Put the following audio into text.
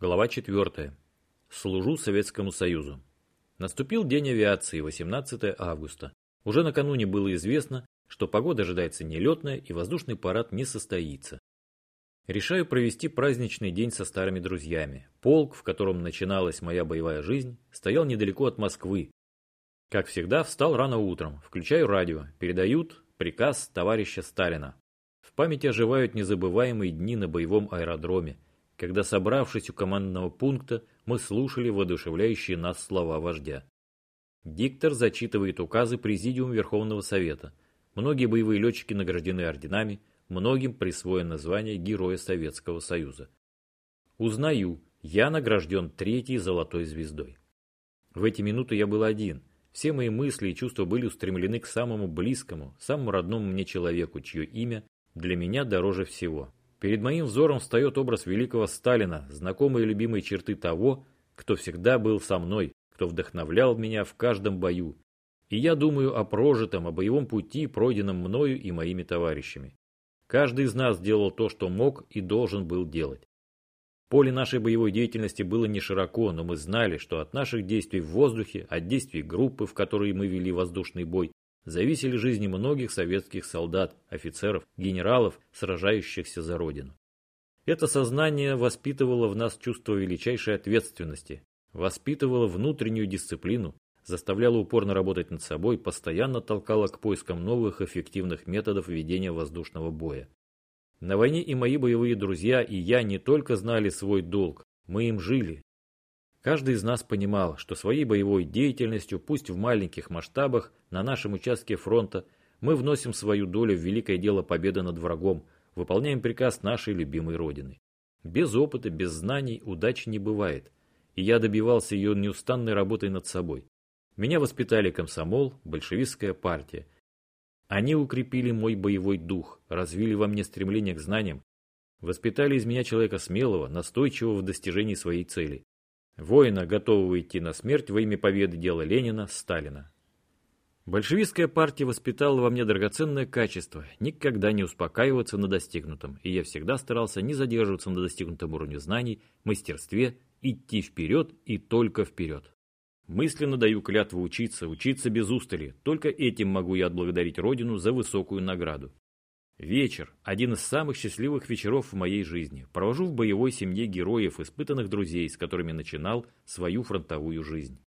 Глава 4. Служу Советскому Союзу. Наступил день авиации, 18 августа. Уже накануне было известно, что погода ожидается нелетная и воздушный парад не состоится. Решаю провести праздничный день со старыми друзьями. Полк, в котором начиналась моя боевая жизнь, стоял недалеко от Москвы. Как всегда, встал рано утром, включаю радио, передают приказ товарища Сталина. В памяти оживают незабываемые дни на боевом аэродроме, когда, собравшись у командного пункта, мы слушали воодушевляющие нас слова вождя. Диктор зачитывает указы Президиума Верховного Совета. Многие боевые летчики награждены орденами, многим присвоено звание Героя Советского Союза. Узнаю, я награжден третьей золотой звездой. В эти минуты я был один. Все мои мысли и чувства были устремлены к самому близкому, самому родному мне человеку, чье имя для меня дороже всего. Перед моим взором встает образ великого Сталина, знакомые и любимые черты того, кто всегда был со мной, кто вдохновлял меня в каждом бою. И я думаю о прожитом, о боевом пути, пройденном мною и моими товарищами. Каждый из нас делал то, что мог и должен был делать. Поле нашей боевой деятельности было не широко, но мы знали, что от наших действий в воздухе, от действий группы, в которой мы вели воздушный бой, зависели жизни многих советских солдат, офицеров, генералов, сражающихся за Родину. Это сознание воспитывало в нас чувство величайшей ответственности, воспитывало внутреннюю дисциплину, заставляло упорно работать над собой, постоянно толкало к поискам новых эффективных методов ведения воздушного боя. На войне и мои боевые друзья, и я не только знали свой долг, мы им жили, Каждый из нас понимал, что своей боевой деятельностью, пусть в маленьких масштабах, на нашем участке фронта, мы вносим свою долю в великое дело победы над врагом, выполняем приказ нашей любимой Родины. Без опыта, без знаний удачи не бывает, и я добивался ее неустанной работой над собой. Меня воспитали комсомол, большевистская партия. Они укрепили мой боевой дух, развили во мне стремление к знаниям, воспитали из меня человека смелого, настойчивого в достижении своей цели. Воина, готового идти на смерть во имя победы дела Ленина, Сталина. Большевистская партия воспитала во мне драгоценное качество – никогда не успокаиваться на достигнутом, и я всегда старался не задерживаться на достигнутом уровне знаний, мастерстве, идти вперед и только вперед. Мысленно даю клятву учиться, учиться без устали, только этим могу я отблагодарить Родину за высокую награду. Вечер – один из самых счастливых вечеров в моей жизни. Провожу в боевой семье героев, испытанных друзей, с которыми начинал свою фронтовую жизнь.